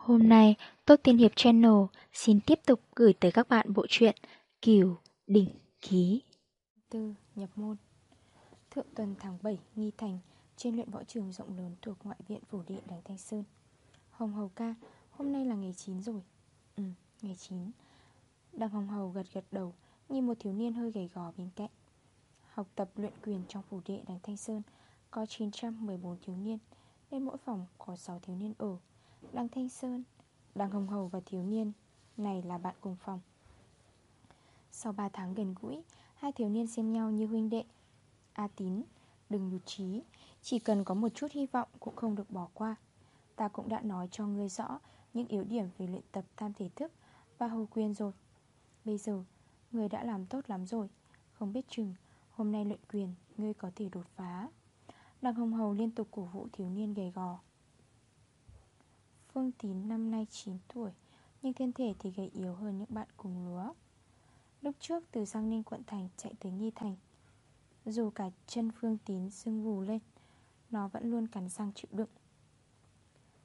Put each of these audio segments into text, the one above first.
Hôm nay, Tốt Tiên Hiệp Channel xin tiếp tục gửi tới các bạn bộ truyện Kiều Đỉnh Ký. Tư nhập môn Thượng tuần tháng 7, Nghi Thành, trên luyện võ trường rộng lớn thuộc ngoại viện phủ điện Đằng Thanh Sơn. Hồng Hầu ca, hôm nay là ngày 9 rồi. Ừ, ngày 9. Đàm Hồng Hầu gật gật đầu, nhìn một thiếu niên hơi gầy gò bên cạnh. Học tập luyện quyền trong phủ điện Đằng Thanh Sơn có 914 thiếu niên, nên mỗi phòng có 6 thiếu niên ở. Đăng Thanh Sơn, Đăng Hồng Hầu và thiếu niên này là bạn cùng phòng. Sau 3 tháng gần gũi, hai thiếu niên xem nhau như huynh đệ. A tín, đừng nhụt trí, chỉ cần có một chút hy vọng cũng không được bỏ qua. Ta cũng đã nói cho ngươi rõ những yếu điểm về luyện tập tam thể thức và hầu quyền rồi. Bây giờ, ngươi đã làm tốt lắm rồi. Không biết chừng, hôm nay luyện quyền, ngươi có thể đột phá. Đằng Hồng Hầu liên tục cổ vũ thiếu niên gầy gò. Phương Tín năm nay 9 tuổi, Nhưng thân thể thì gầy yếu hơn những bạn cùng lứa. Lúc trước từ Giang Ninh quận thành chạy tới Nghi Thành, Dù cả chân Phương Tín sưng vù lên, Nó vẫn luôn cắn răng chịu đựng.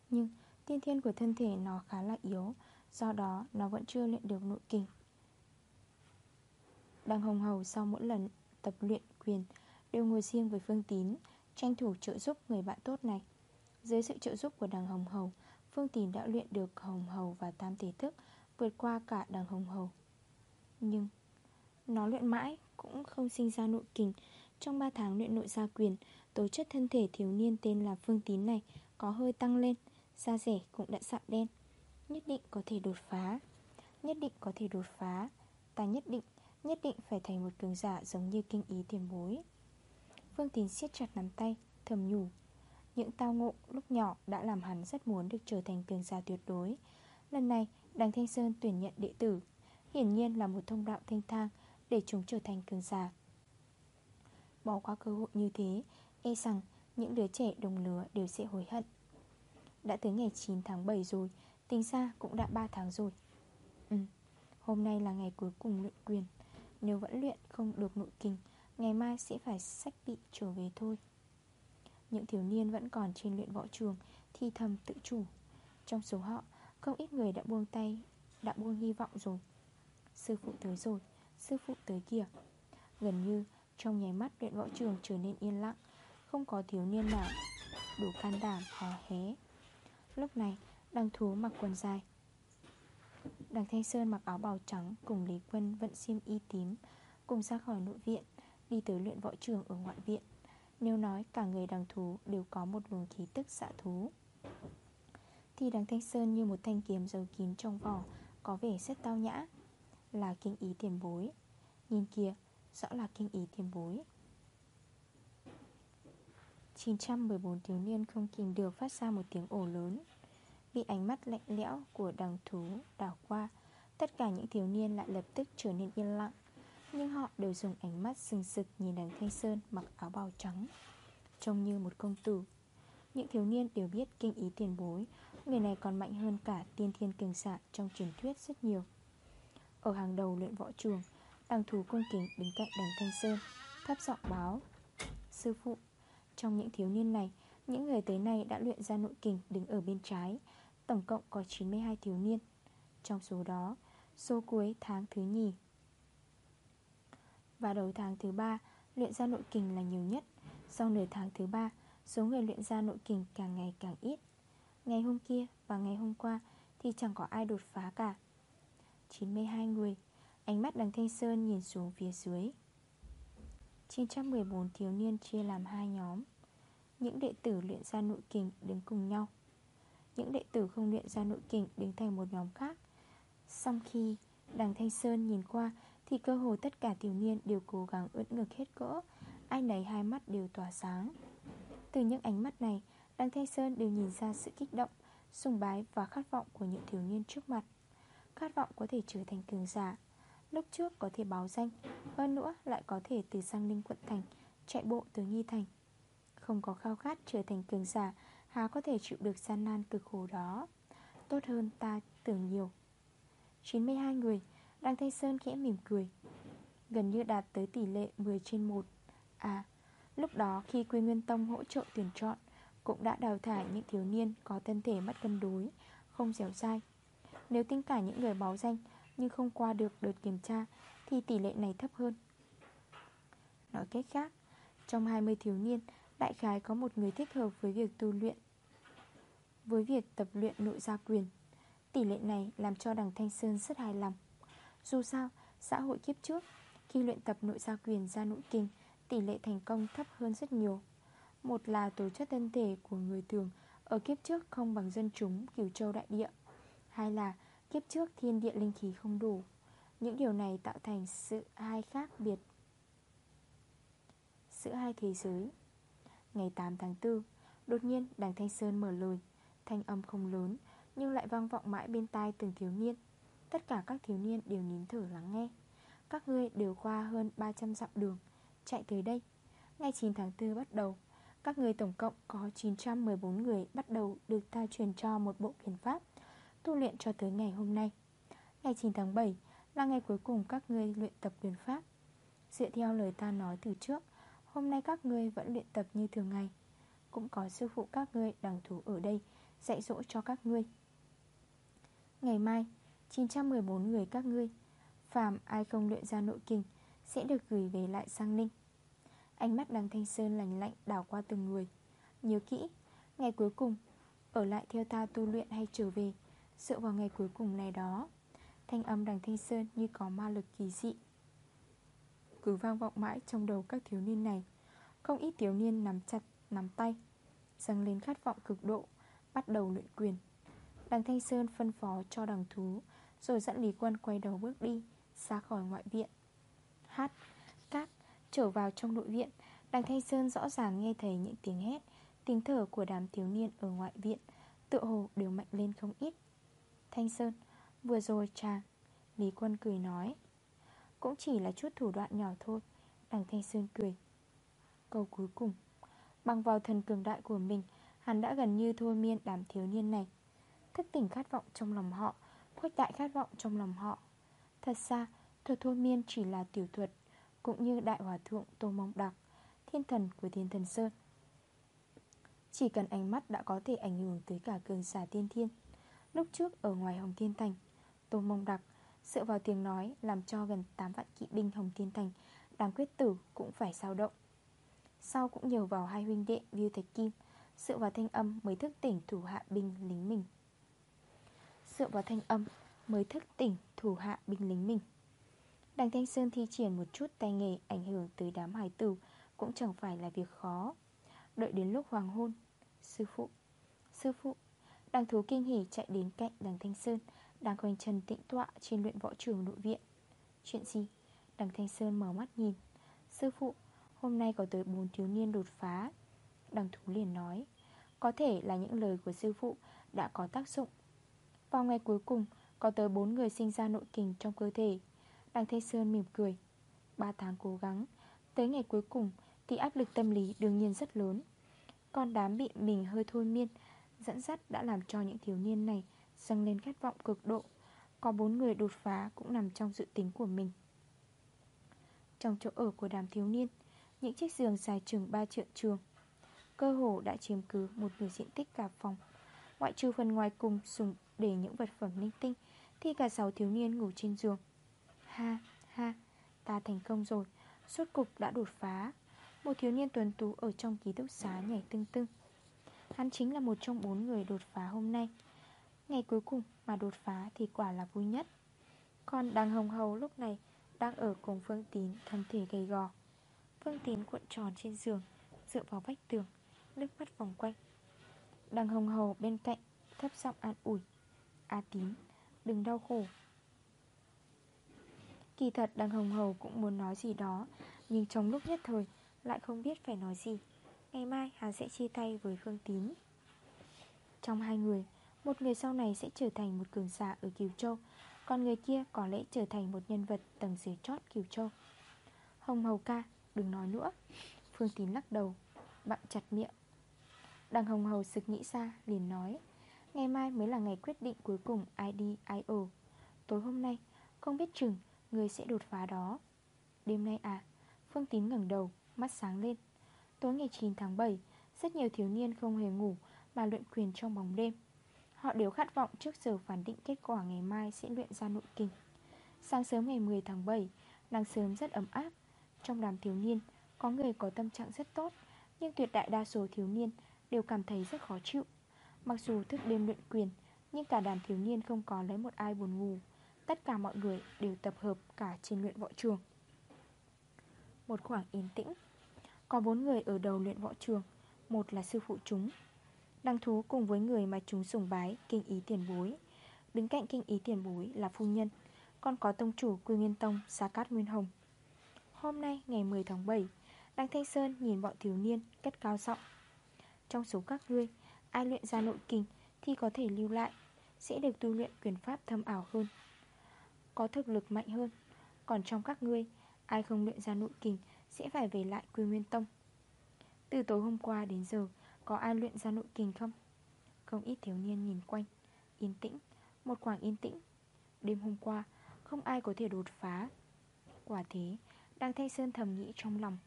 Nhưng tiên thiên của thân thể nó khá là yếu, Do đó nó vẫn chưa luyện được nội kinh Đang Hồng Hầu sau mỗi lần tập luyện quyền Đều ngồi riêng với Phương Tín, Tranh thủ trợ giúp người bạn tốt này. Dưới sự trợ giúp của đằng Hồng Hầu Phương Tín đã luyện được hồng hầu và tam thể thức Vượt qua cả đằng hồng hầu. Nhưng Nó luyện mãi cũng không sinh ra nội kình. Trong 3 tháng luyện nội gia quyền Tố chất thân thể thiếu niên tên là Phương Tín này Có hơi tăng lên Da rẻ cũng đã sạm đen. Nhất định có thể đột phá Nhất định có thể đột phá. Ta nhất định, nhất định phải thành một cường giả giống như kinh ý tiền bối. Phương Tín siết chặt nắm tay Thầm nhủ những tao ngộ lúc nhỏ đã làm hắn rất muốn được trở thành cường giả tuyệt đối. Lần này, Đằng Thanh Sơn tuyển nhận đệ tử. Hiển nhiên là một thông đạo thanh thang Để chúng trở thành cường giả. Bỏ qua cơ hội như thế E rằng những đứa trẻ đồng lứa đều sẽ hối hận. Đã tới ngày 9 tháng 7 rồi, Tính ra cũng đã 3 tháng rồi. Ừ Hôm nay là ngày cuối cùng luyện quyền. Nếu vẫn luyện không được nội kinh, Ngày mai sẽ phải sách bị trở về thôi những thiếu niên vẫn còn trên luyện võ trường, thi thầm tự chủ. Trong số họ, không ít người đã buông tay, Đã buông hy vọng rồi. Sư phụ tới rồi, Sư phụ tới kìa. Gần như trong nháy mắt luyện võ trường trở nên yên lặng, Không có thiếu niên nào Đủ can đảm, hò hé. Lúc này đằng thú mặc quần dài Đằng Thanh Sơn mặc áo bào trắng Cùng Lý Quân vận xiêm y tím, Cùng ra khỏi nội viện, Đi tới luyện võ trường ở ngoại viện nếu nói cả người đằng thú đều có một luồng khí tức xạ thú. Thì đằng Thanh Sơn như một thanh kiếm giấu kín trong vỏ Có vẻ rất tao nhã. Là kinh ý tiền bối. Nhìn kìa, rõ là kinh ý tiền bối. 914 thiếu niên không kìm được phát ra một tiếng ổ lớn. Bị ánh mắt lạnh lẽo của đằng thú đảo qua Tất cả những thiếu niên lại lập tức trở nên yên lặng nhưng họ đều dùng ánh mắt sừng sực nhìn đằng Thanh Sơn mặc áo bào trắng, Trông như một công tử. Những thiếu niên đều biết kinh ý tiền bối, Người này còn mạnh hơn cả tiên thiên cường giả trong truyền thuyết rất nhiều. Ở hàng đầu luyện võ trường, Đằng thú cung kính đứng cạnh đằng Thanh Sơn Thắp giọng báo, Sư phụ, Trong những thiếu niên này, Những người tới này đã luyện ra nội kình đứng ở bên trái, Tổng cộng có 92 thiếu niên. Trong số đó, Số cuối tháng thứ nhì và đầu tháng thứ ba, luyện ra nội kình là nhiều nhất. Sau nửa tháng thứ ba, Số người luyện ra nội kình càng ngày càng ít. Ngày hôm kia và ngày hôm qua Thì chẳng có ai đột phá cả. 92 người, Ánh mắt đằng Thanh Sơn nhìn xuống phía dưới. 914 thiếu niên chia làm hai nhóm. Những đệ tử luyện ra nội kình đứng cùng nhau. Những đệ tử không luyện ra nội kình đứng thành một nhóm khác. Sau khi đằng Thanh Sơn nhìn qua thì cơ hồ tất cả thiếu niên đều cố gắng ưỡn ngực hết cỡ. Ai nấy hai mắt đều tỏa sáng. Từ những ánh mắt này Đăng Thanh Sơn đều nhìn ra sự kích động, Sùng bái và khát vọng của những thiếu niên trước mặt. Khát vọng có thể trở thành cường giả. Lúc trước có thể báo danh, Hơn nữa lại có thể từ sang Ninh quận thành, Chạy bộ từ Nghi Thành. Không có khao khát trở thành cường giả, Há có thể chịu được gian nan cực khổ đó. Tốt hơn ta tưởng nhiều. 92 người Đăng Thanh Sơn khẽ mỉm cười. Gần như đạt tới tỷ lệ 10 trên 1 À, lúc đó khi Quy Nguyên Tông hỗ trợ tuyển chọn Cũng đã đào thải những thiếu niên có thân thể mất cân đối không dẻo dai. Nếu tính cả những người báo danh Nhưng không qua được đợt kiểm tra Thì tỷ lệ này thấp hơn. Nói cách khác Trong 20 thiếu niên Đại khái có một người thích hợp với việc tu luyện. Với việc tập luyện nội gia quyền Tỷ lệ này làm cho đằng Thanh Sơn rất hài lòng. Dù sao, xã hội kiếp trước Khi luyện tập nội gia quyền ra nội kinh Tỷ lệ thành công thấp hơn rất nhiều. Một là tổ chất thân thể của người thường Ở kiếp trước không bằng dân chúng Cửu Châu Đại Địa. Hai là kiếp trước thiên địa linh khí không đủ. Những điều này tạo thành sự hai khác biệt. Giữa hai thế giới. Ngày 8 tháng 4 Đột nhiên đằng Thanh Sơn mở lời. Thanh âm không lớn Nhưng lại vang vọng mãi bên tai từng thiếu niên. Tất cả các thiếu niên đều nín thở lắng nghe. Các ngươi đều qua hơn 300 dặm đường, Chạy tới đây. Ngày 9 tháng 4 bắt đầu, Các người tổng cộng có 914 người Bắt đầu được ta truyền cho một bộ quyền pháp, Tu luyện cho tới ngày hôm nay. Ngày 9 tháng 7 Là ngày cuối cùng các ngươi luyện tập quyền pháp. Dựa theo lời ta nói từ trước, Hôm nay các ngươi vẫn luyện tập như thường ngày. Cũng có sư phụ các ngươi đằng thú ở đây Dạy dỗ cho các ngươi. Ngày mai 914 người các ngươi. Phàm ai không luyện ra nội kinh Sẽ được gửi về lại sang Ninh. Ánh mắt đằng Thanh Sơn lành lạnh đảo qua từng người. Nhớ kỹ Ngày cuối cùng Ở lại theo ta tu luyện hay trở về Dựa vào ngày cuối cùng này đó. Thanh âm đằng Thanh Sơn như có ma lực kỳ dị. Cứ vang vọng mãi trong đầu các thiếu niên này. Không ít thiếu niên nắm chặt, nắm tay. Dâng lên khát vọng cực độ Bắt đầu luyện quyền. Đằng Thanh Sơn phân phó cho đằng thú rồi dẫn Lý Quân quay đầu bước đi Ra khỏi ngoại viện. Hát, cát, trở vào trong nội viện. Đằng Thanh Sơn rõ ràng nghe thấy những tiếng hét Tiếng thở của đám thiếu niên ở ngoại viện Tự hồ đều mạnh lên không ít. Thanh Sơn Vừa rồi chàng Lý Quân cười nói. Cũng chỉ là chút thủ đoạn nhỏ thôi Đằng Thanh Sơn cười. Câu cuối cùng Bằng vào thần cường đại của mình Hắn đã gần như thôi miên đám thiếu niên này. Thức tỉnh khát vọng trong lòng họ Khuếch đại khát vọng trong lòng họ. Thật ra thuật thôi miên chỉ là tiểu thuật, Cũng như đại hòa thượng Tô mông Đặc Thiên thần của thiên thần Sơn. Chỉ cần ánh mắt đã có thể ảnh hưởng tới cả cường giả tiên thiên. Lúc trước ở ngoài Hồng Thiên Thành, Tô Mông Đặc Dựa vào tiếng nói làm cho gần 8 vạn kỵ binh Hồng Thiên Thành Đám quyết tử cũng phải sao động. Sau cũng nhờ vào hai huynh đệ Viu Thạch Kim, Dựa vào thanh âm mới thức tỉnh thủ hạ binh lính mình. Dựa vào thanh âm mới thức tỉnh thủ hạ binh lính mình. Đằng Thanh Sơn thi triển một chút tay nghề ảnh hưởng tới đám hải tử Cũng chẳng phải là việc khó. Đợi đến lúc hoàng hôn Sư phụ Sư phụ Đằng thú kinh hỉ chạy đến cạnh đằng Thanh Sơn Đang quanh chân tĩnh tọa trên luyện võ trường nội viện. Chuyện gì? Đằng Thanh Sơn mở mắt nhìn. Sư phụ, hôm nay có tới bốn thiếu niên đột phá. Đằng thú liền nói Có thể là những lời của sư phụ đã có tác dụng vào ngày cuối cùng, Có tới 4 người sinh ra nội kình trong cơ thể. Đằng Thanh Sơn mỉm cười. 3 tháng cố gắng, Tới ngày cuối cùng thì áp lực tâm lý đương nhiên rất lớn. Còn đám bị mình hơi thôi miên, Dẫn dắt đã làm cho những thiếu niên này Dâng lên khát vọng cực độ. Có bốn người đột phá cũng nằm trong dự tính của mình. Trong chỗ ở của đám thiếu niên, Những chiếc giường dài chừng 3 triệu trường. Cơ hồ đã chiếm cứ một nửa diện tích cả phòng. Ngoại trừ phần ngoài cùng dùng để những vật phẩm linh tinh Thì cả sáu thiếu niên ngủ trên giường. Ha ha, Ta thành công rồi, Suốt cục đã đột phá. Một thiếu niên tuần tú ở trong ký túc xá nhảy tưng tưng. Hắn chính là một trong bốn người đột phá hôm nay. Ngày cuối cùng mà đột phá thì quả là vui nhất. Còn đằng hồng hầu lúc này Đang ở cùng Phương Tín thân thể gầy gò. Phương Tín cuộn tròn trên giường, Dựa vào vách tường, Nước mắt vòng quanh. Đằng hồng hầu bên cạnh, Thấp giọng an ủi. A tín, đừng đau khổ. Kỳ thật đằng hồng hầu cũng muốn nói gì đó, Nhưng trong lúc nhất thời Lại không biết phải nói gì. Ngày mai hắn sẽ chia tay với Phương Tín. Trong hai người, Một người sau này sẽ trở thành một cường giả ở Kiều Châu, Còn người kia có lẽ trở thành một nhân vật tầng dưới chót Kiều Châu. Hồng Hầu ca, Đừng nói nữa. Phương Tín lắc đầu, Bặm chặt miệng. Đằng Hồng Hầu sực nghĩ ra, liền nói Ngày mai mới là ngày quyết định cuối cùng ai đi ai ở Tối hôm nay, Không biết chừng, người sẽ đột phá đó. Đêm nay à Phương Tín ngẩng đầu, Mắt sáng lên. Tối ngày 9 tháng 7 Rất nhiều thiếu niên không hề ngủ Mà luyện quyền trong bóng đêm. Họ đều khát vọng trước giờ phản định kết quả ngày mai sẽ luyện ra nội kinh Sáng sớm ngày 10 tháng 7 Nắng sớm rất ấm áp. Trong đám thiếu niên, Có người có tâm trạng rất tốt, Nhưng tuyệt đại đa số thiếu niên Đều cảm thấy rất khó chịu. Mặc dù thức đêm luyện quyền, Nhưng cả đàn thiếu niên không có lấy một ai buồn ngủ. Tất cả mọi người đều tập hợp cả trên luyện võ trường. Một khoảng yên tĩnh. Có bốn người ở đầu luyện võ trường. Một là sư phụ chúng. Đăng thú cùng với người mà chúng sùng bái, Kinh ý tiền bối. Đứng cạnh kinh ý tiền bối là phu nhân. Còn có tông chủ Quy Nguyên Tông, Sa Cát Nguyên Hồng. Hôm nay, ngày 10 tháng 7 Đăng Thanh Sơn nhìn bọn thiếu niên cất cao giọng. Trong số các ngươi Ai luyện ra nội kinh Thì có thể lưu lại, Sẽ được tu luyện quyền pháp thâm ảo hơn, Có thực lực mạnh hơn. Còn trong các ngươi, Ai không luyện ra nội kinh Sẽ phải về lại Quy Nguyên Tông. Từ tối hôm qua đến giờ, Có ai luyện ra nội kinh không? Không ít thiếu niên nhìn quanh, Yên tĩnh, Một khoảng yên tĩnh. Đêm hôm qua, Không ai có thể đột phá. Quả thế, đang Thanh Sơn thầm nghĩ trong lòng,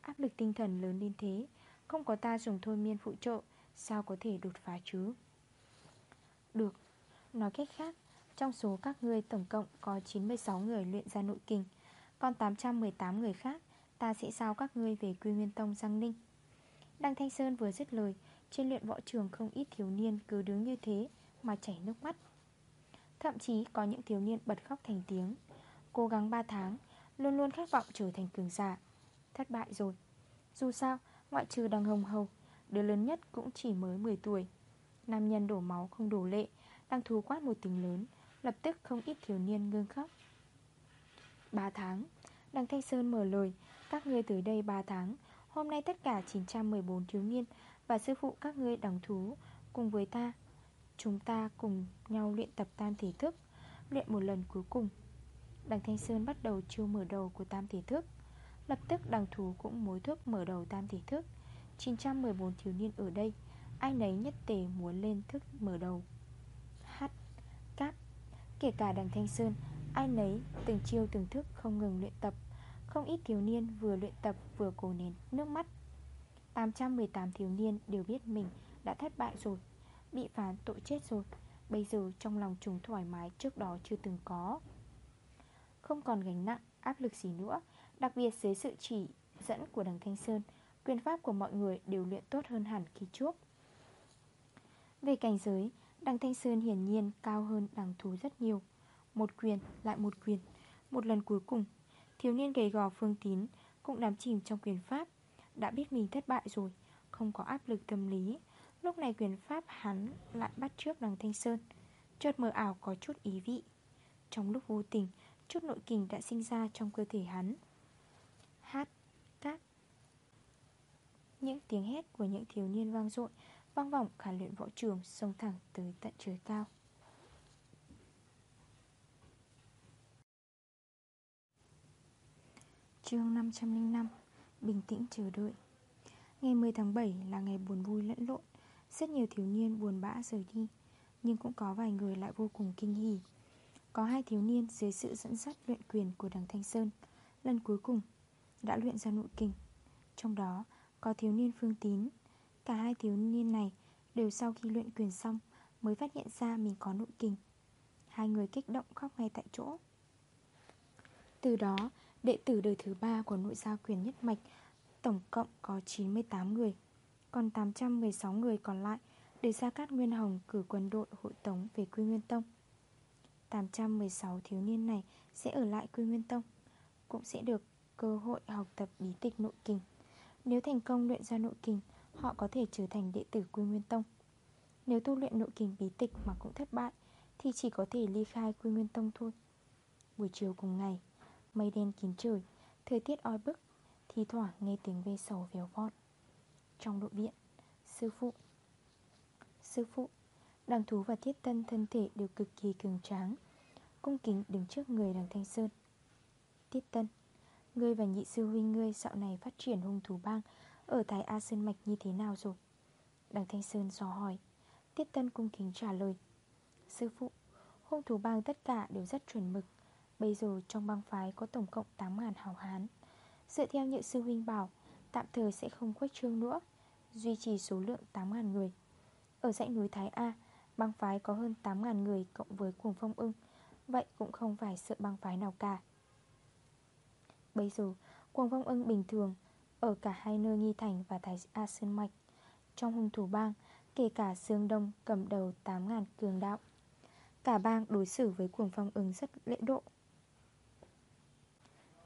Áp lực tinh thần lớn đến thế, Không có ta dùng thôi miên phụ trợ Sao có thể đột phá chứ? Được Nói cách khác Trong số các ngươi tổng cộng có 96 người luyện ra nội kinh Còn 818 người khác Ta sẽ sao các ngươi về Quy Nguyên Tông Giang Ninh. Đăng Thanh Sơn vừa dứt lời Trên luyện võ trường không ít thiếu niên cứ đứng như thế Mà chảy nước mắt. Thậm chí có những thiếu niên bật khóc thành tiếng Cố gắng 3 tháng Luôn luôn khát vọng trở thành cường giả. Thất bại rồi. Dù sao, ngoại trừ đằng hồng hầu Đứa lớn nhất cũng chỉ mới 10 tuổi. Nam nhân đổ máu không đổ lệ, Đang thú quát một tiếng lớn, Lập tức không ít thiếu niên ngưng khóc. 3 tháng, Đằng Thanh Sơn mở lời, Các ngươi tới đây 3 tháng, Hôm nay tất cả 914 thiếu niên Và sư phụ các ngươi đằng thú Cùng với ta. Chúng ta cùng nhau luyện tập tam thể thức, Luyện một lần cuối cùng. Đằng Thanh Sơn bắt đầu chiêu mở đầu của tam thể thức. Lập tức đằng thú cũng mối thuốc mở đầu tam thể thức. 914 thiếu niên ở đây. Ai nấy nhất tề muốn lên thức mở đầu. Hát Cáp Kể cả đằng Thanh Sơn Ai nấy từng chiêu từng thức không ngừng luyện tập. Không ít thiếu niên vừa luyện tập vừa cố nén nước mắt. 818 thiếu niên đều biết mình đã thất bại rồi Bị phán tội chết rồi. Bây giờ trong lòng chúng thoải mái trước đó chưa từng có. Không còn gánh nặng, áp lực gì nữa Đặc biệt dưới sự chỉ dẫn của đằng Thanh Sơn Quyền pháp của mọi người đều luyện tốt hơn hẳn khi trước Về cảnh giới Đằng Thanh Sơn hiển nhiên cao hơn đằng thú rất nhiều. Một quyền, lại một quyền, Một lần cuối cùng. Thiếu niên gầy gò phương tín Cũng đắm chìm trong quyền pháp, Đã biết mình thất bại rồi, Không có áp lực tâm lý. Lúc này quyền pháp hắn lại bắt trước đằng Thanh Sơn, Chợt mờ ảo có chút ý vị. Trong lúc vô tình, Chút nội kình đã sinh ra trong cơ thể hắn Hát, cát Những tiếng hét của những thiếu niên vang dội, Vang vọng cả luyện võ trường Xông thẳng tới tận trời cao. Chương 505 Bình tĩnh chờ đợi. Ngày 10 tháng 7 là ngày buồn vui lẫn lộn, Rất nhiều thiếu niên buồn bã rời đi, Nhưng cũng có vài người lại vô cùng kinh hỉ. Có hai thiếu niên dưới sự dẫn dắt luyện quyền của đằng Thanh Sơn, Lần cuối cùng đã luyện ra nội kinh Trong đó có thiếu niên phương tín. Cả hai thiếu niên này đều sau khi luyện quyền xong Mới phát hiện ra mình có nội kinh Hai người kích động khóc ngay tại chỗ. Từ đó, Đệ tử đời thứ ba của nội gia quyền nhất mạch Tổng cộng có 98 người, Còn 816 người còn lại Để Gia Cát Nguyên Hồng cử quân đội hội tống về Quy Nguyên Tông. 816 thiếu niên này sẽ ở lại Quy Nguyên Tông, Cũng sẽ được cơ hội học tập bí tịch nội kinh nếu thành công luyện ra nội kình, Họ có thể trở thành đệ tử Quy Nguyên Tông. Nếu tu luyện nội kình bí tịch mà cũng thất bại Thì chỉ có thể ly khai Quy Nguyên Tông thôi. Buổi chiều cùng ngày Mây đen kín trời Thời tiết oi bức Thì thoảng nghe tiếng ve sầu véo vọt Trong nội viện Sư phụ Sư phụ Đằng thú và thiết tân thân thể đều cực kỳ cường tráng Cung kính đứng trước người đằng Thanh Sơn. Tiết tân Ngươi và nhị sư huynh ngươi dạo này phát triển hung thủ bang Ở Thái A Sơn Mạch như thế nào rồi? Đằng Thanh Sơn dò hỏi. Tiết tân cung kính trả lời. Sư phụ, Hung thủ bang tất cả đều rất chuẩn mực. Bây giờ trong bang phái có tổng cộng 8.000 hào hán. Dựa theo nhị sư huynh bảo, Tạm thời sẽ không khuếch trương nữa, Duy trì số lượng 8.000 người. Ở dãy núi Thái A, bang phái có hơn 8.000 người cộng với cuồng phong ưng. Vậy cũng không phải sợ bang phái nào cả. Bây giờ cuồng phong ưng bình thường, Ở cả hai nơi Nghi Thành và Thái A Sơn Mạch. Trong hung thủ bang, Kể cả Dương Đông cầm đầu 8.000 cường đạo, Cả bang đối xử với cuồng phong ưng rất lễ độ.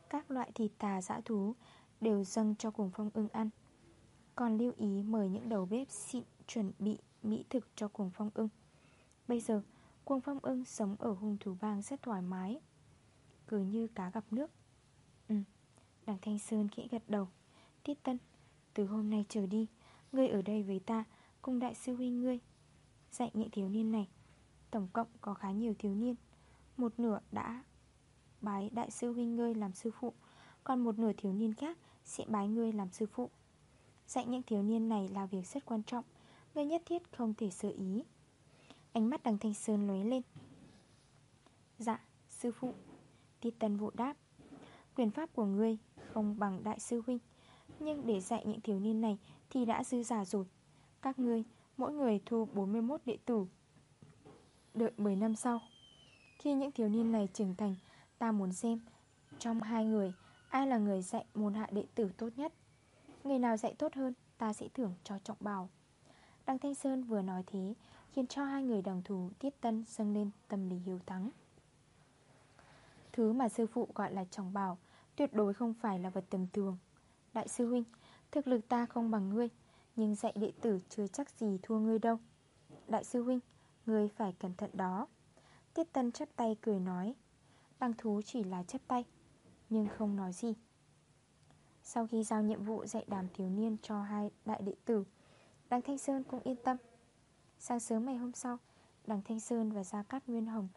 Các loại thịt tà dã thú Đều dâng cho cuồng phong ưng ăn. Còn lưu ý mời những đầu bếp xịn chuẩn bị mỹ thực cho cuồng phong ưng. Bây giờ cuồng phong ưng sống ở hung thủ bang rất thoải mái, Cứ như cá gặp nước. Ừ Đằng Thanh Sơn khẽ gật đầu. Tiết Tân Từ hôm nay trở đi Ngươi ở đây với ta Cùng đại sư huynh ngươi Dạy những thiếu niên này. Tổng cộng có khá nhiều thiếu niên. Một nửa đã bái đại sư huynh ngươi làm sư phụ Còn một nửa thiếu niên khác Sẽ bái ngươi làm sư phụ. Dạy những thiếu niên này là việc rất quan trọng Ngươi nhất thiết không thể sơ ý. Ánh mắt đằng Thanh Sơn lóe lên. Dạ, sư phụ. Tiết Tân vụ đáp. Quyền pháp của ngươi không bằng đại sư huynh. Nhưng để dạy những thiếu niên này Thì đã dư giả rồi. Các ngươi, mỗi người thu 41 đệ tử. Đợi 10 năm sau Khi những thiếu niên này trưởng thành Ta muốn xem Trong hai người Ai là người dạy môn hạ đệ tử tốt nhất. Người nào dạy tốt hơn Ta sẽ thưởng cho trọng bào Đăng Thanh Sơn vừa nói thế Khiến cho hai người đồng thủ Tiết Tân dâng lên tâm lý hiếu thắng. Thứ mà sư phụ gọi là trọng bào Tuyệt đối không phải là vật tầm thường. Đại sư huynh, Thực lực ta không bằng ngươi, Nhưng dạy đệ tử chưa chắc gì thua ngươi đâu. Đại sư huynh, Ngươi phải cẩn thận đó. Tiết Tân chấp tay cười nói, Đăng thú chỉ là chấp tay, Nhưng không nói gì. Sau khi giao nhiệm vụ dạy đàm thiếu niên cho hai đại đệ tử, Đăng Thanh Sơn cũng yên tâm. Sáng sớm ngày hôm sau Đằng Thanh Sơn và Gia Cát Nguyên Hồng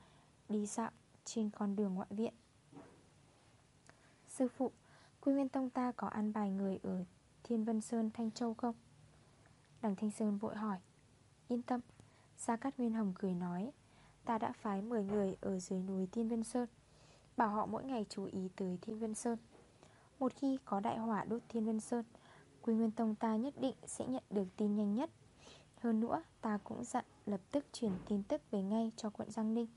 Đi dạo trên con đường ngoại viện. Sư phụ, Quy Nguyên Tông ta có ăn bài người ở Thiên Vân Sơn, Thanh Châu không? Đằng Thanh Sơn vội hỏi. Yên tâm, Gia Cát Nguyên Hồng cười nói, Ta đã phái 10 người ở dưới núi Thiên Vân Sơn, Bảo họ mỗi ngày chú ý tới Thiên Vân Sơn. Một khi có đại hỏa đốt Thiên Vân Sơn, Quy Nguyên Tông ta nhất định sẽ nhận được tin nhanh nhất. Hơn nữa, ta cũng dặn lập tức chuyển tin tức về ngay cho quận Giang Ninh.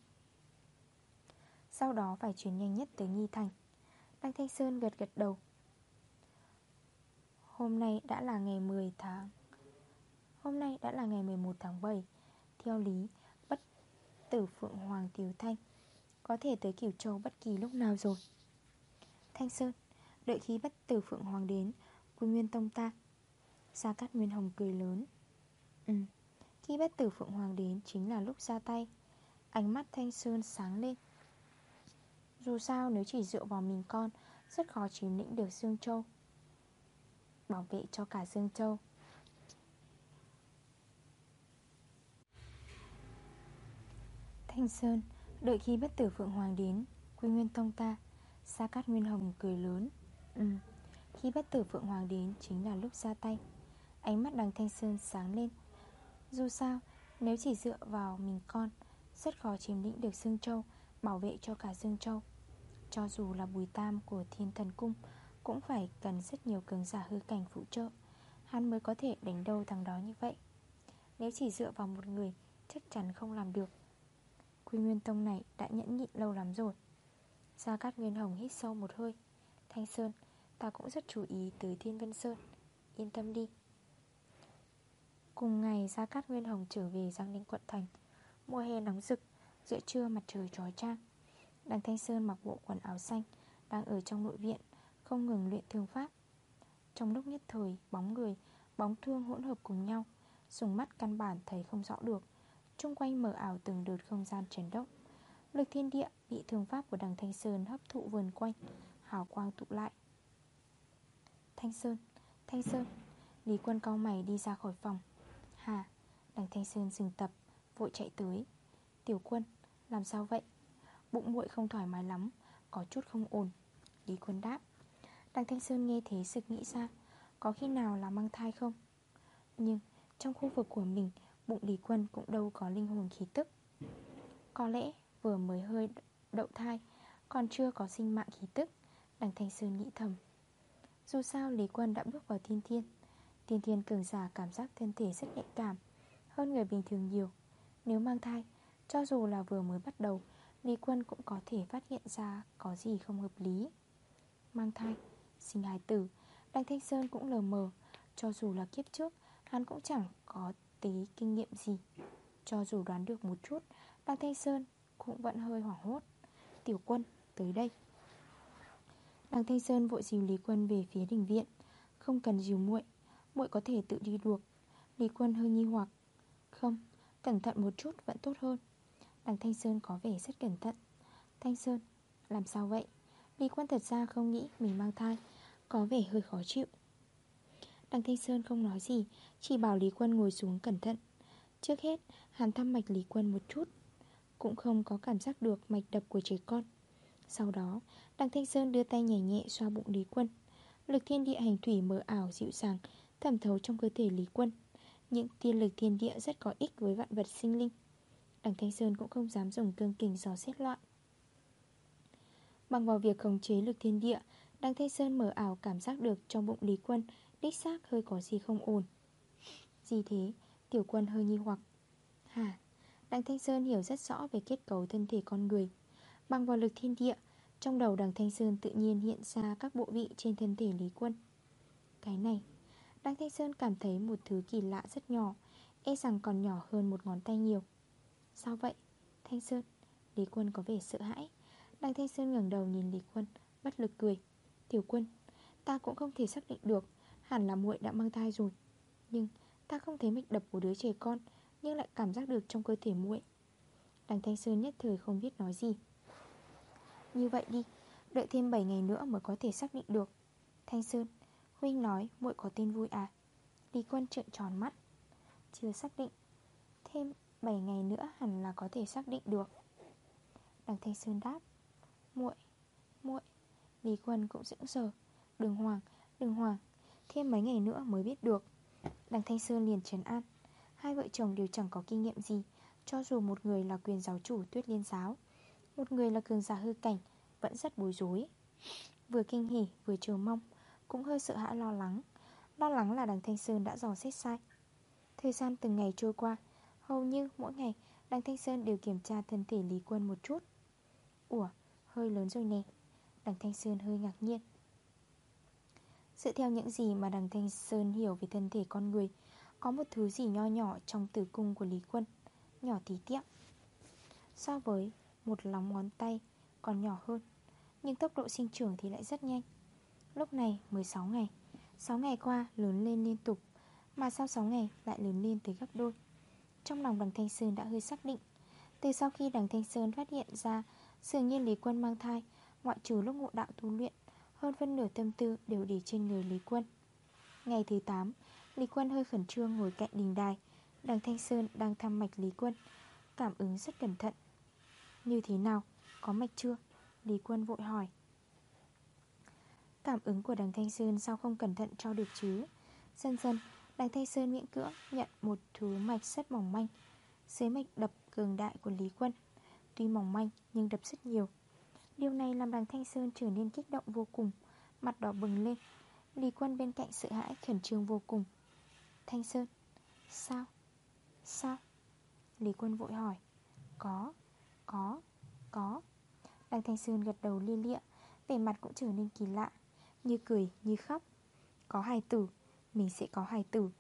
Sau đó phải chuyển nhanh nhất tới Nghi Thành. Đăng Thanh Sơn gật gật đầu. Hôm nay đã là ngày 10 tháng, Hôm nay đã là ngày 11 tháng 7 Theo lý, Bất tử Phượng Hoàng Tiểu Thanh Có thể tới Cửu Châu bất kỳ lúc nào rồi. Thanh Sơn, Đợi khi bất tử Phượng Hoàng đến Quy Nguyên Tông ta Gia Cát Nguyên Hồng cười lớn. Ừ Khi bất tử Phượng Hoàng đến chính là lúc ra tay. Ánh mắt Thanh Sơn sáng lên. Dù sao nếu chỉ dựa vào mình con, Rất khó chiếm lĩnh được Dương Châu. Bảo vệ cho cả Dương Châu. Thanh Sơn, Đợi khi bất tử Phượng Hoàng đến, Quy Nguyên Tông ta, Sa Cát Nguyên Hồng cười lớn. Ừ Khi bất tử Phượng Hoàng đến chính là lúc ra tay. Ánh mắt đằng Thanh Sơn sáng lên. Dù sao, Nếu chỉ dựa vào mình con, Rất khó chiếm lĩnh được Dương Châu, Bảo vệ cho cả Dương Châu. Cho dù là bùi tam của thiên thần cung, Cũng phải cần rất nhiều cường giả hư cảnh phụ trợ. Hắn mới có thể đánh đâu thằng đó như vậy. Nếu chỉ dựa vào một người, Chắc chắn không làm được. Quy Nguyên Tông này đã nhẫn nhịn lâu lắm rồi. Gia Cát Nguyên Hồng hít sâu một hơi. Thanh Sơn, Ta cũng rất chú ý tới Thiên Vân Sơn. Yên tâm đi. Cùng ngày, Gia Cát Nguyên Hồng trở về Giang Ninh quận thành. Mùa hè nóng rực, Giữa trưa mặt trời trói trang Đằng Thanh Sơn mặc bộ quần áo xanh, Đang ở trong nội viện, Không ngừng luyện thương pháp. Trong lúc nhất thời, bóng người, Bóng thương hỗn hợp cùng nhau Dùng mắt căn bản thấy không rõ được. Trung quanh mở ảo từng đợt không gian chấn động. Lực thiên địa bị thương pháp của đằng Thanh Sơn hấp thụ vườn quanh, Hào quang tụ lại. Thanh Sơn Thanh Sơn, Lý quân cao mày đi ra khỏi phòng. Hà Đằng Thanh Sơn dừng tập, Vội chạy tới. Tiểu quân, Làm sao vậy? Bụng muội không thoải mái lắm, Có chút không ổn. Lý quân đáp Đằng Thanh Sơn nghe thế sực nghĩ ra, Có khi nào là mang thai không? Nhưng trong khu vực của mình, Bụng Lý Quân cũng đâu có linh hồn khí tức. Có lẽ vừa mới hơi đậu thai, Còn chưa có sinh mạng khí tức Đằng Thanh Sơn nghĩ thầm. Dù sao Lý Quân đã bước vào thiên thiên Thiên thiên cường giả cảm giác thân thể rất nhạy cảm, Hơn người bình thường nhiều. Nếu mang thai, Cho dù là vừa mới bắt đầu Lý Quân cũng có thể phát hiện ra Có gì không hợp lý. Mang thai, sinh hài tử Đăng Thanh Sơn cũng lờ mờ. Cho dù là kiếp trước Hắn cũng chẳng có tí kinh nghiệm gì. Cho dù đoán được một chút Đăng Thanh Sơn cũng vẫn hơi hoảng hốt. Tiểu quân tới đây. Đăng Thanh Sơn vội dìu Lý Quân về phía đình viện. Không cần dìu muội muội có thể tự đi được. Lý Quân hơi nghi hoặc. Không, cẩn thận một chút vẫn tốt hơn. Đằng Thanh Sơn có vẻ rất cẩn thận. Thanh Sơn, làm sao vậy? Lý Quân thật ra không nghĩ mình mang thai Có vẻ hơi khó chịu. Đằng Thanh Sơn không nói gì Chỉ bảo Lý Quân ngồi xuống cẩn thận. Trước hết, hắn thăm mạch Lý Quân một chút Cũng không có cảm giác được mạch đập của trẻ con. Sau đó, đằng Thanh Sơn đưa tay nhẹ nhẹ xoa bụng Lý Quân. Lực thiên địa hành thủy mờ ảo dịu dàng Thẩm thấu trong cơ thể Lý Quân. Những tiên lực thiên địa rất có ích với vạn vật sinh linh. Đằng Thanh Sơn cũng không dám dùng cương kình dò xét loạn. Bằng vào việc khống chế lực thiên địa Đằng Thanh Sơn mở ảo cảm giác được trong bụng Lý Quân, Đích xác hơi có gì không ổn. Gì thế? Tiểu quân hơi nghi hoặc. Hả? Đằng Thanh Sơn hiểu rất rõ về kết cấu thân thể con người. Bằng vào lực thiên địa, Trong đầu đằng Thanh Sơn tự nhiên hiện ra các bộ vị trên thân thể Lý Quân. Cái này Đằng Thanh Sơn cảm thấy một thứ kỳ lạ rất nhỏ E rằng còn nhỏ hơn một ngón tay nhiều. Sao vậy? Thanh Sơn, Lý Quân có vẻ sợ hãi. Đằng Thanh Sơn ngẩng đầu nhìn Lý Quân Bất lực cười. Tiểu Quân, Ta cũng không thể xác định được, Hẳn là muội đã mang thai rồi. Nhưng ta không thấy mạch đập của đứa trẻ con, Nhưng lại cảm giác được trong cơ thể muội. Đằng Thanh Sơn nhất thời không biết nói gì. Như vậy đi, Đợi thêm 7 ngày nữa mới có thể xác định được. Thanh Sơn, Huynh nói muội có tên vui à? Lý Quân trợn tròn mắt. Chưa xác định. Thêm 7 ngày nữa hẳn là có thể xác định được. Đằng Thanh Sơn đáp muội muội Lý Quân cũng dững sờ. Đừng hoàng, đừng hoàng Thêm mấy ngày nữa mới biết được. Đằng Thanh Sơn liền trấn an Hai vợ chồng đều chẳng có kinh nghiệm gì Cho dù một người là quyền giáo chủ tuyết liên giáo Một người là cường giả hư cảnh Vẫn rất bối rối. Vừa kinh hỉ vừa chờ mong Cũng hơi sợ hãi lo lắng. Lo lắng là đằng Thanh Sơn đã dò xét sai. Thời gian từng ngày trôi qua Hầu như mỗi ngày Đằng Thanh Sơn đều kiểm tra thân thể Lý Quân một chút. Ủa, hơi lớn rồi nè. Đằng Thanh Sơn hơi ngạc nhiên. Dựa theo những gì mà đằng Thanh Sơn hiểu về thân thể con người Có một thứ gì nho nhỏ trong tử cung của Lý Quân Nhỏ tí tiệm So với một lóng ngón tay còn nhỏ hơn Nhưng tốc độ sinh trưởng thì lại rất nhanh. Lúc này 16 ngày. 6 ngày qua lớn lên liên tục Mà sau 6 ngày lại lớn lên tới gấp đôi. Trong lòng đằng Thanh Sơn đã hơi xác định. Từ sau khi đằng Thanh Sơn phát hiện ra, Dường như Lý Quân mang thai, Ngoại trừ lúc ngộ đạo tu luyện, Hơn phân nửa tâm tư đều để trên người Lý Quân. Ngày thứ 8 Lý Quân hơi khẩn trương ngồi cạnh đình đài. Đằng Thanh Sơn đang thăm mạch Lý Quân, Cảm ứng rất cẩn thận. Như thế nào? Có mạch chưa? Lý Quân vội hỏi. Cảm ứng của đằng Thanh Sơn sao không cẩn thận cho được chứ? Dần dần Đằng Thanh Sơn miễn cưỡng nhận một thứ mạch rất mỏng manh. Dưới mạch đập cường đại của Lý Quân. Tuy mỏng manh nhưng đập rất nhiều. Điều này làm đằng Thanh Sơn trở nên kích động vô cùng Mặt đỏ bừng lên. Lý Quân bên cạnh sợ hãi khẩn trương vô cùng. Thanh Sơn Sao? Sao? Lý Quân vội hỏi. Có, có, có. Đằng Thanh Sơn gật đầu lia lịa Vẻ mặt cũng trở nên kỳ lạ Như cười, như khóc. Có hài tử, mình sẽ có hài tử.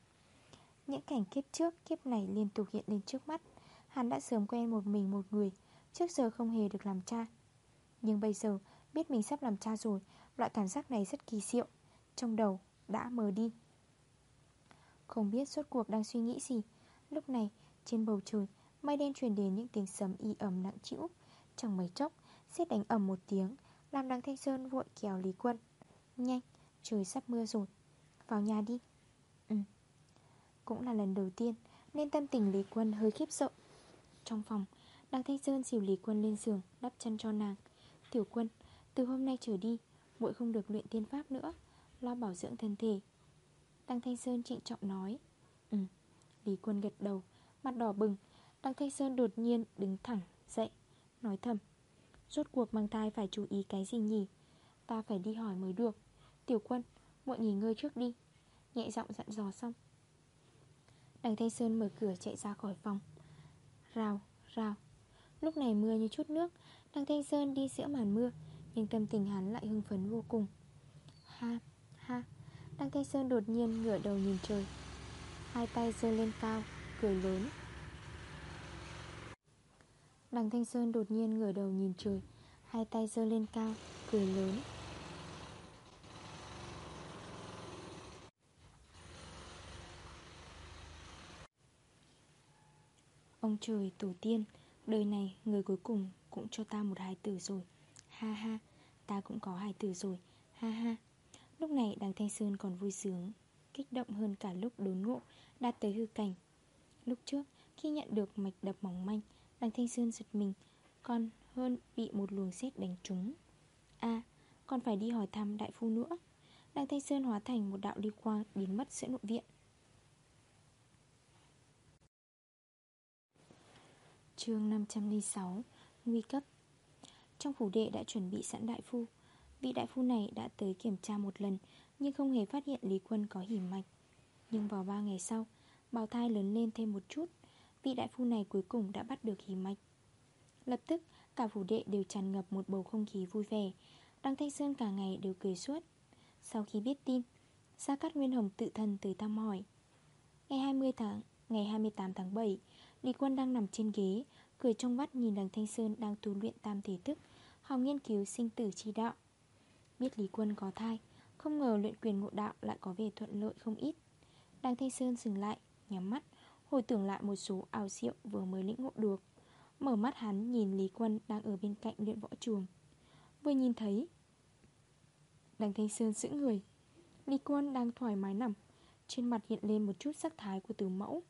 Những cảnh kiếp trước, kiếp này liên tục hiện lên trước mắt. Hắn đã sớm quen một mình một người Trước giờ không hề được làm cha. Nhưng bây giờ biết mình sắp làm cha rồi Loại cảm giác này rất kỳ diệu Trong đầu đã mờ đi. Không biết suốt cuộc đang suy nghĩ gì. Lúc này trên bầu trời Mây đen truyền đến những tiếng sấm y ẩm nặng chịu Chẳng mấy chốc Xét đánh ẩm một tiếng Làm đằng Thanh Sơn vội kéo Lý Quân. Nhanh, trời sắp mưa rồi. Vào nhà đi. Ừ. Cũng là lần đầu tiên Nên tâm tình Lý Quân hơi khiếp sợ. Trong phòng Đặng Thanh Sơn xỉu Lý Quân lên giường Đắp chân cho nàng. Tiểu Quân, từ hôm nay trở đi muội không được luyện tiên pháp nữa Lo bảo dưỡng thân thể. Đặng Thanh Sơn trịnh trọng nói. Ừ, Lý Quân gật đầu Mặt đỏ bừng. Đặng Thanh Sơn đột nhiên đứng thẳng dậy Nói thầm. Rốt cuộc mang thai phải chú ý cái gì nhỉ? Ta phải đi hỏi mới được. Tiểu Quân, muội nghỉ ngơi trước đi. Nhẹ giọng dặn dò xong. Đằng Thanh Sơn mở cửa chạy ra khỏi phòng. Rào, rào. Lúc này mưa như chút nước. Đằng Thanh Sơn đi giữa màn mưa Nhưng tâm tình hắn lại hưng phấn vô cùng. Ha, ha. Đăng Thanh Sơn đột nhiên ngửa đầu nhìn trời. Hai tay giơ lên cao Cười lớn. Đằng Thanh Sơn đột nhiên ngửa đầu nhìn trời. Hai tay giơ lên cao Cười lớn. Ông trời tổ tiên, Đời này người cuối cùng cũng cho ta một hài tử rồi. Ha ha, Ta cũng có hài tử rồi. Ha ha. Lúc này đằng Thanh Sơn còn vui sướng, Kích động hơn cả lúc đốn ngộ, Đạt tới hư cảnh. Lúc trước, khi nhận được mạch đập mỏng manh Đằng Thanh Sơn giật mình, Còn hơn bị một luồng xét đánh trúng. À còn phải đi hỏi thăm đại phu nữa. Đằng Thanh Sơn hóa thành một đạo đi quang Biến mất giữa nội viện. Chương 506 Nguy cấp. Trong phủ đệ đã chuẩn bị sẵn đại phu. Vị đại phu này đã tới kiểm tra một lần, Nhưng không hề phát hiện Lý Quân có hỉ mạch. Nhưng vào 3 ngày sau, Bào thai lớn lên thêm một chút, Vị đại phu này cuối cùng đã bắt được hỉ mạch. Lập tức, cả phủ đệ đều tràn ngập một bầu không khí vui vẻ. Đăng Thanh Sơn cả ngày đều cười suốt. Sau khi biết tin Gia Cát Nguyên Hồng tự thân tới thăm hỏi. Ngày 20 tháng, Ngày 28 tháng 7 Lý Quân đang nằm trên ghế, Cười trong mắt nhìn đằng Thanh Sơn đang tu luyện tam thể thức. Học nghiên cứu sinh tử chi đạo. Biết Lý Quân có thai, Không ngờ luyện quyền ngộ đạo lại có vẻ thuận lợi không ít. Đằng Thanh Sơn dừng lại, Nhắm mắt, Hồi tưởng lại một số ảo diệu vừa mới lĩnh ngộ được. Mở mắt hắn nhìn Lý Quân đang ở bên cạnh luyện võ chuồng. Vừa nhìn thấy, Đằng Thanh Sơn sững người. Lý Quân đang thoải mái nằm, Trên mặt hiện lên một chút sắc thái của từ mẫu.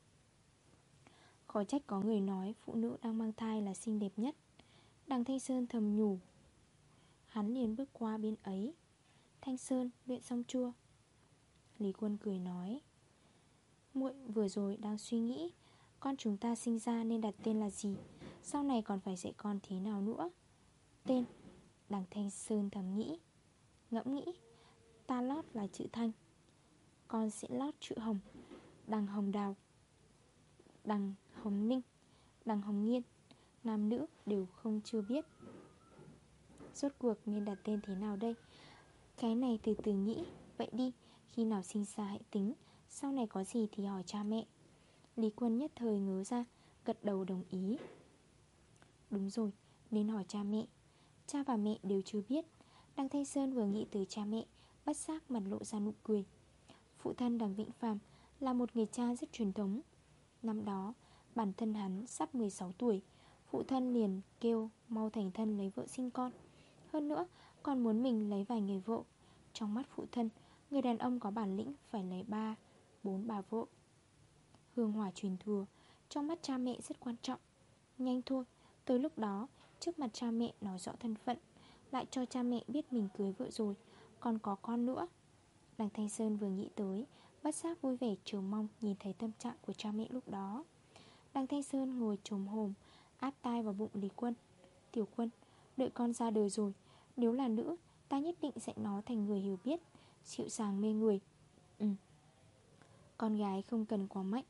Khó trách có người nói phụ nữ đang mang thai là xinh đẹp nhất. Đằng Thanh Sơn thầm nhủ. Hắn liền bước qua bên ấy. Thanh Sơn luyện xong chua, Lý Quân cười nói. Muội vừa rồi đang suy nghĩ Con chúng ta sinh ra nên đặt tên là gì? Sau này còn phải dạy con thế nào nữa? Tên Đằng Thanh Sơn thầm nghĩ. Ngẫm nghĩ Ta lót là chữ Thanh. Con sẽ lót chữ Hồng. Đằng Hồng Đào Đằng Hồng Ninh, Đằng Hồng Nghiên Nam nữ đều không chưa biết. Rốt cuộc nên đặt tên thế nào đây? Cái này từ từ nghĩ, Vậy đi. Khi nào sinh ra hãy tính, Sau này có gì thì hỏi cha mẹ. Lý Quân nhất thời ngớ ra, Gật đầu đồng ý. Đúng rồi, Nên hỏi cha mẹ. Cha và mẹ đều chưa biết. Đăng Thanh Sơn vừa nghĩ tới cha mẹ Bắt giác mặt lộ ra nụ cười. Phụ thân Đằng Vĩnh phàm Là một người cha rất truyền thống. Năm đó Bản thân hắn sắp 16 tuổi, Phụ thân liền kêu mau thành thân lấy vợ sinh con. Hơn nữa, còn muốn mình lấy vài người vợ. Trong mắt phụ thân, Người đàn ông có bản lĩnh phải lấy ba, bốn bà vợ. Hương hỏa truyền thừa, Trong mắt cha mẹ rất quan trọng. Nhanh thôi, Tới lúc đó, Trước mặt cha mẹ nói rõ thân phận, Lại cho cha mẹ biết mình cưới vợ rồi, Còn có con nữa. Đằng Thanh Sơn vừa nghĩ tới, Bất giác vui vẻ chờ mong nhìn thấy tâm trạng của cha mẹ lúc đó. Đăng Thanh Sơn ngồi trồm hồm Áp tai vào bụng Lý Quân. Tiểu quân, đợi con ra đời rồi. Nếu là nữ, ta nhất định sẽ nó thành người hiểu biết chịu sàng mê người. Ừ. Con gái không cần quá mạnh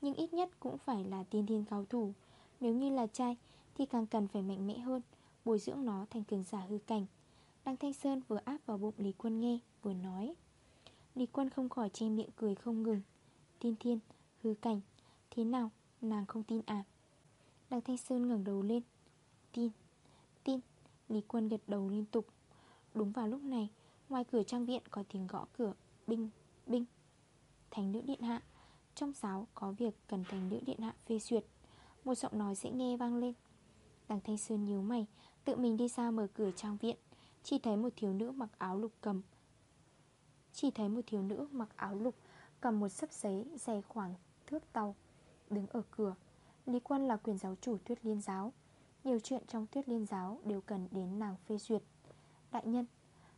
Nhưng ít nhất cũng phải là tiên thiên cao thủ. Nếu như là trai Thì càng cần phải mạnh mẽ hơn Bồi dưỡng nó thành cường giả hư cảnh. Đăng Thanh Sơn vừa áp vào bụng Lý Quân nghe Vừa nói. Lý Quân không khỏi che miệng cười không ngừng. Tiên thiên, hư cảnh Thế nào, nàng không tin à? Đằng Thanh Sơn ngẩng đầu lên. Tin, tin Lý Quân gật đầu liên tục. Đúng vào lúc này Ngoài cửa trang viện có tiếng gõ cửa Binh, binh. Thành nữ điện hạ Trong giáo có việc cần thành nữ điện hạ phê duyệt. Một giọng nói sẽ nghe vang lên. Đằng Thanh Sơn nhíu mày Tự mình đi ra mở cửa trang viện. Chỉ thấy một thiếu nữ mặc áo lục cầm. Chỉ thấy một thiếu nữ mặc áo lục Cầm một sấp giấy dày khoảng thước tàu Đứng ở cửa. Lý Quân là quyền giáo chủ tuyết liên giáo. Nhiều chuyện trong tuyết liên giáo đều cần đến nàng phê duyệt. Đại nhân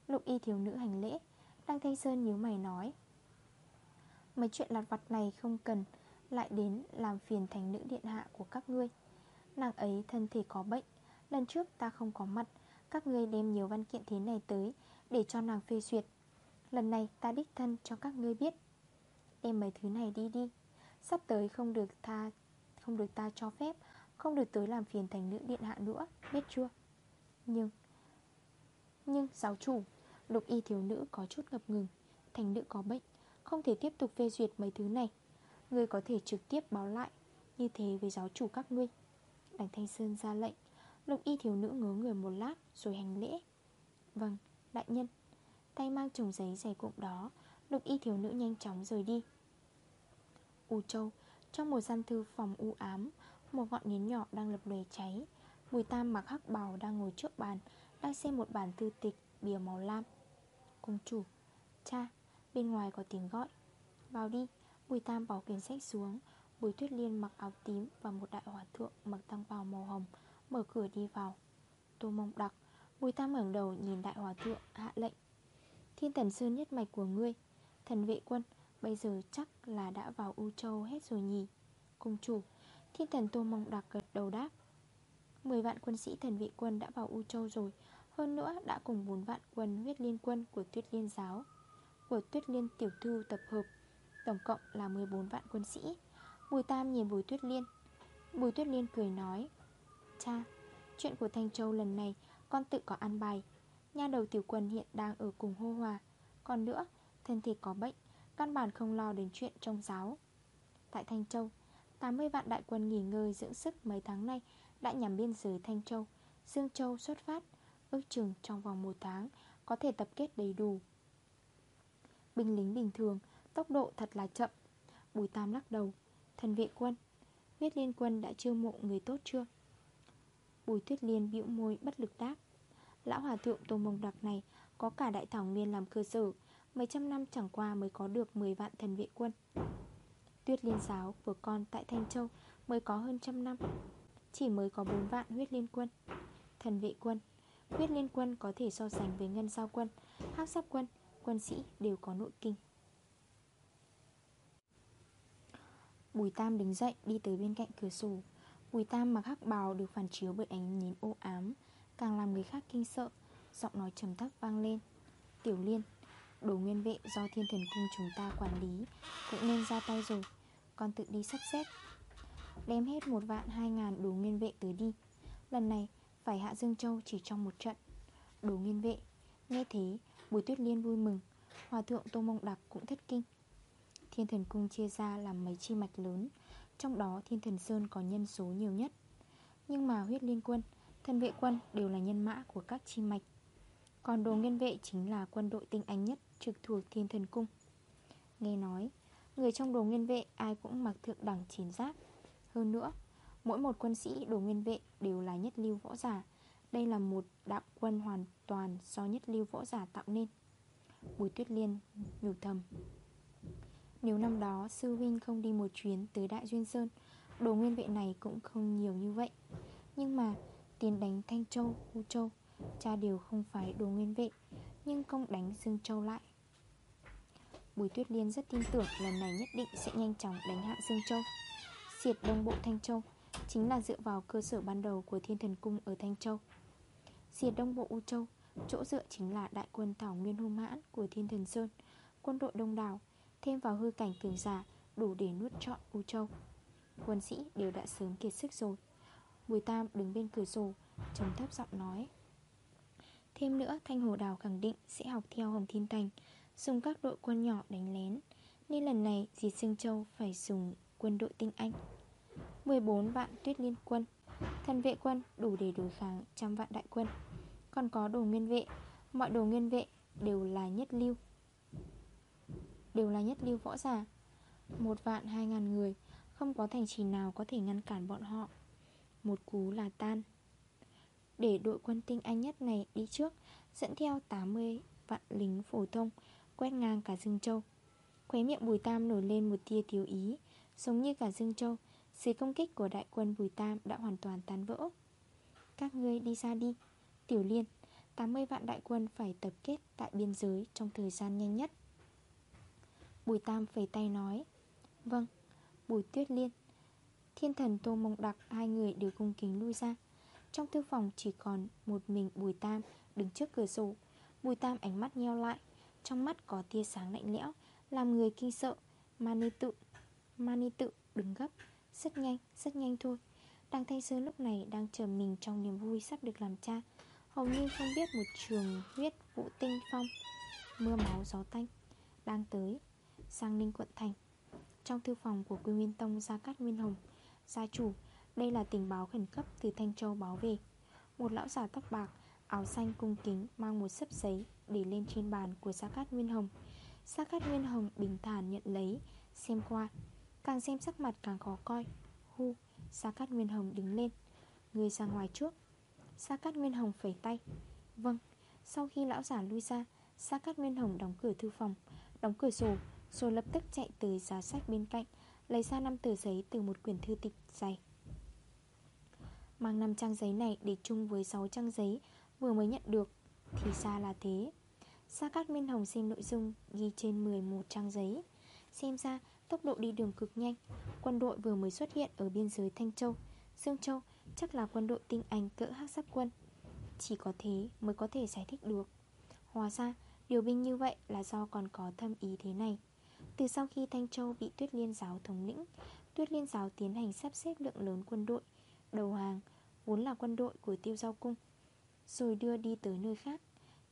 Lục y thiếu nữ hành lễ, Đăng Thanh Sơn nhíu mày nói, Mấy chuyện lặt vặt này không cần, Lại đến làm phiền thành nữ điện hạ của các ngươi. Nàng ấy thân thể có bệnh, Lần trước ta không có mặt, Các ngươi đem nhiều văn kiện thế này tới Để cho nàng phê duyệt. Lần này ta đích thân cho các ngươi biết. Đem mấy thứ này đi đi. Sắp tới không được tha không được ta cho phép Không được tới làm phiền thành nữ điện hạ nữa Biết chưa? Nhưng Nhưng giáo chủ Lục y thiếu nữ có chút ngập ngừng. Thành nữ có bệnh Không thể tiếp tục phê duyệt mấy thứ này. Ngươi có thể trực tiếp báo lại Như thế với giáo chủ các ngươi. Đành Thanh Sơn ra lệnh Lục y thiếu nữ ngớ người một lát rồi hành lễ. Vâng, đại nhân. Tay mang chồng giấy dày cụm đó Lục y thiếu nữ nhanh chóng rời đi. U Châu Trong một gian thư phòng u ám Một ngọn nến nhỏ đang lập lòe cháy. Bùi Tam mặc hắc bào đang ngồi trước bàn Đang xem một bản thư tịch bìa màu lam. Công chủ Cha, bên ngoài có tiếng gọi. Vào đi, Bùi Tam bỏ quyển sách xuống. Bùi Tuyết Liên mặc áo tím Và một đại hòa thượng mặc tăng bào màu hồng Mở cửa đi vào. Tô mông đặc. Bùi Tam ngẩng đầu nhìn đại hòa thượng hạ lệnh. Thiên thần sơn nhất mạch của ngươi Thần vệ quân Bây giờ chắc là đã vào U Châu hết rồi nhỉ? Cung chủ Thiên thần Tô Mông Đặc gật đầu đáp. 10 vạn quân sĩ thần vệ quân đã vào U Châu rồi Hơn nữa đã cùng 4 vạn quân huyết liên quân của Tuyết Liên Giáo Của Tuyết Liên Tiểu Thư tập hợp Tổng cộng là 14 vạn quân sĩ. Bùi Tam nhìn Bùi Tuyết Liên Bùi Tuyết Liên cười nói Cha, chuyện của Thanh Châu lần này Con tự có ăn bài. Nha đầu tiểu quân hiện đang ở cùng hô hòa Còn nữa, thân thể có bệnh Căn bản không lo đến chuyện trong giáo. Tại Thanh Châu 80 vạn đại quân nghỉ ngơi dưỡng sức mấy tháng nay Đã nhằm biên giới Thanh Châu. Dương Châu xuất phát, Ước chừng trong vòng một tháng Có thể tập kết đầy đủ. Binh lính bình thường, Tốc độ thật là chậm. Bùi Tam lắc đầu, Thần vệ quân Huyết liên quân đã chiêu mộ người tốt chưa? Bùi Tuyết Liên bĩu môi bất lực đáp, Lão hòa thượng Tô Mông Đặc này Có cả đại thảo nguyên làm cơ sở Mấy trăm năm chẳng qua mới có được 10 vạn thần vệ quân. Tuyết liên giáo của con tại Thanh Châu Mới có hơn trăm năm Chỉ mới có 4 vạn huyết liên quân Thần vệ quân. Huyết liên quân có thể so sánh với ngân giao quân hắc sắp quân, quân sĩ đều có nội kinh. Bùi Tam đứng dậy đi tới bên cạnh cửa sổ. Bùi Tam mặc hắc bào được phản chiếu bởi ánh nhìn ô ám Càng làm người khác kinh sợ. Giọng nói trầm thấp vang lên. Tiểu Liên Đồ nguyên vệ do thiên thần cung chúng ta quản lý, Cũng nên ra tay rồi. Con tự đi sắp xếp. Đem hết một vạn hai ngàn đồ nguyên vệ tới đi. Lần này, phải hạ Dương Châu chỉ trong một trận. Đồ nguyên vệ Nghe thế, Bùi Tuyết Liên vui mừng. Hòa thượng Tô Mông Đặc cũng thất kinh. Thiên thần cung chia ra làm mấy chi mạch lớn, Trong đó thiên thần Sơn có nhân số nhiều nhất. Nhưng mà huyết liên quân, thân vệ quân đều là nhân mã của các chi mạch. Còn đồ nguyên vệ chính là quân đội tinh anh nhất trực thuộc thiên thần cung. Nghe nói Người trong đồ nguyên vệ ai cũng mặc thượng đẳng chiến giáp. Hơn nữa Mỗi một quân sĩ đồ nguyên vệ đều là nhất lưu võ giả. Đây là một đạo quân hoàn toàn do nhất lưu võ giả tạo nên. Bùi Tuyết Liên nhủ thầm. Nếu năm đó sư huynh không đi một chuyến tới Đại Duyên Sơn Đồ nguyên vệ này cũng không nhiều như vậy. Nhưng mà tiền đánh Thanh Châu, U Châu Cha đều không phải đồ nguyên vệ Nhưng công đánh Dương Châu lại. Bùi Tuyết Liên rất tin tưởng lần này nhất định sẽ nhanh chóng đánh hạ Dương Châu, Diệt đông bộ Thanh Châu, Chính là dựa vào cơ sở ban đầu của Thiên Thần Cung ở Thanh Châu. Diệt đông bộ U Châu, Chỗ dựa chính là đại quân Thảo Nguyên hung mãn của Thiên Thần Sơn, Quân đội đông đảo, Thêm vào hư cảnh cường giả Đủ để nuốt trọn U Châu. Quân sĩ đều đã sớm kiệt sức rồi. Bùi Tam đứng bên cửa sổ, trầm thấp giọng nói, Thêm nữa, Thanh Hồ Đào khẳng định sẽ học theo Hồng Thiên Thành Dùng các đội quân nhỏ đánh lén. Nên lần này Diệt Dương Châu phải dùng quân đội tinh anh. 14 vạn tuyết liên quân. Thần vệ quân đủ để đối kháng trăm vạn đại quân. Còn có đồ nguyên vệ. Mọi đồ nguyên vệ đều là nhất lưu. Đều là nhất lưu võ giả. Một vạn hai ngàn người. Không có thành trì nào có thể ngăn cản bọn họ. Một cú là tan. Để đội quân tinh anh nhất này đi trước, Dẫn theo 80 vạn lính phổ thông Quét ngang cả Dương Châu Khóe miệng Bùi Tam nổi lên một tia thiếu ý, Giống như cả Dương Châu Sự công kích của đại quân Bùi Tam đã hoàn toàn tan vỡ. Các ngươi đi ra đi. Tiểu Liên 80 vạn đại quân phải tập kết tại biên giới trong thời gian nhanh nhất. Bùi Tam phẩy tay nói Vâng Bùi Tuyết Liên. Thiên thần Tô Mông Đặc, Hai người đều cung kính lui ra. Trong thư phòng chỉ còn một mình Bùi Tam Đứng trước cửa sổ. Bùi Tam ánh mắt nheo lại trong mắt có tia sáng lạnh lẽo Làm người kinh sợ. Mani tự Mani tự đứng gấp. Rất nhanh, rất nhanh thôi. Đăng Thanh Sơn lúc này đang chờ mình trong niềm vui sắp được làm cha. Hầu như không biết một trường huyết vụ tinh phong Mưa máu gió tanh Đang tới Sang Ninh quận thành. Trong thư phòng của Quy Nguyên Tông Gia Cát Nguyên Hồng Gia chủ Đây là tình báo khẩn cấp từ Thanh Châu báo về. Một lão già tóc bạc Áo xanh cung kính, mang một sấp giấy Để lên trên bàn của Gia Cát Nguyên Hồng. Gia Cát Nguyên Hồng bình thản nhận lấy, Xem qua. Càng xem sắc mặt càng khó coi. Hu Gia Cát Nguyên Hồng đứng lên. Người ra ngoài trước. Sa Cát Nguyên Hồng phẩy tay. Vâng Sau khi lão giả lui ra, Sa Cát Nguyên Hồng đóng cửa thư phòng. Đóng cửa sổ, Rồi lập tức chạy tới giá sách bên cạnh, Lấy ra 5 tờ giấy từ một quyển thư tịch dày. Mang 5 trang giấy này để chung với 6 trang giấy Vừa mới nhận được, Thì ra là thế. Sa Cát Minh Hồng xem nội dung ghi trên 11 trang giấy. Xem ra, tốc độ đi đường cực nhanh. Quân đội vừa mới xuất hiện ở biên giới Thanh Châu. Dương Châu, chắc là quân đội tinh anh cỡ hắc sắp quân. Chỉ có thế mới có thể giải thích được. Hóa ra, điều binh như vậy là do còn có thâm ý thế này. Từ sau khi Thanh Châu bị Tuyết Liên Giáo thống lĩnh, Tuyết Liên Giáo tiến hành sắp xếp lượng lớn quân đội. Đầu hàng vốn là quân đội của tiêu giao cung. Rồi đưa đi tới nơi khác.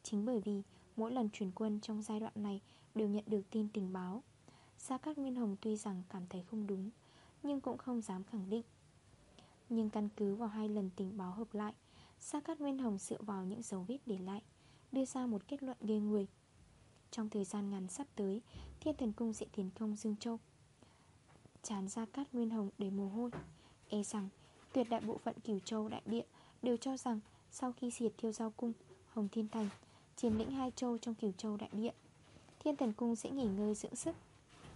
Chính bởi vì mỗi lần chuyển quân trong giai đoạn này đều nhận được tin tình báo. Gia Cát Nguyên Hồng tuy rằng cảm thấy không đúng, Nhưng cũng không dám khẳng định. Nhưng căn cứ vào hai lần tình báo hợp lại Gia Cát Nguyên Hồng dựa vào những dấu vết để lại, Đưa ra một kết luận ghê người. Trong thời gian ngắn sắp tới, Thiên Thần Cung sẽ tiến công Dương Châu. Chán Gia Cát Nguyên Hồng để mồ hôi E rằng tuyệt đại bộ phận cửu châu đại địa Đều cho rằng sau khi diệt thiêu giao cung Hồng Thiên Thành Chiếm lĩnh hai châu trong cửu châu đại địa Thiên Thần Cung sẽ nghỉ ngơi dưỡng sức.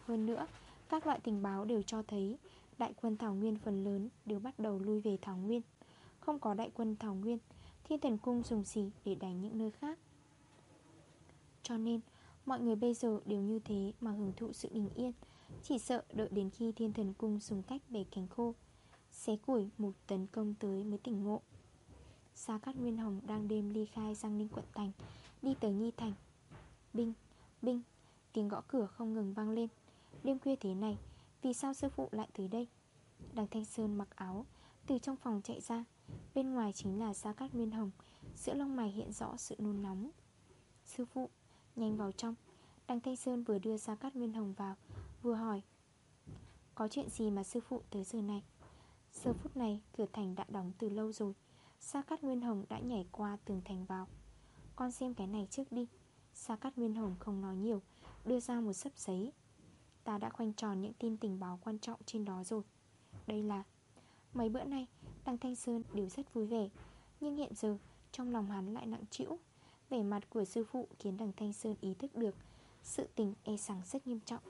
Hơn nữa, các loại tình báo đều cho thấy Đại quân Thảo Nguyên phần lớn đều bắt đầu lui về Thảo Nguyên. Không có đại quân Thảo Nguyên Thiên thần cung dùng gì để đánh những nơi khác? Cho nên Mọi người bây giờ đều như thế mà hưởng thụ sự bình yên Chỉ sợ đợi đến khi thiên thần cung dùng cách bể cánh khô Xé củi một tấn công tới mới tỉnh ngộ. Sa Cát Nguyên Hồng đang đêm ly khai sang Ninh Quận Thành Đi tới Nhi Thành. Binh, binh Tiếng gõ cửa không ngừng vang lên. Đêm khuya thế này Vì sao sư phụ lại tới đây? Đằng Thanh Sơn mặc áo Từ trong phòng chạy ra. Bên ngoài chính là Gia Cát Nguyên Hồng Giữa lông mày hiện rõ sự nôn nóng. Sư phụ Nhanh vào trong. Đằng Thanh Sơn vừa đưa Gia Cát Nguyên Hồng vào Vừa hỏi Có chuyện gì mà sư phụ tới giờ này? Giờ phút này cửa thành đã đóng từ lâu rồi. Sa Cát Nguyên Hồng đã nhảy qua tường thành vào. Con xem cái này trước đi. Sa Cát Nguyên Hồng không nói nhiều, Đưa ra một sấp giấy. Ta đã khoanh tròn những tin tình báo quan trọng trên đó rồi. Đây là, Mấy bữa nay Đăng Thanh Sơn đều rất vui vẻ. Nhưng hiện giờ, trong lòng hắn lại nặng trĩu. Vẻ mặt của sư phụ khiến đằng Thanh Sơn ý thức được Sự tình e rằng rất nghiêm trọng.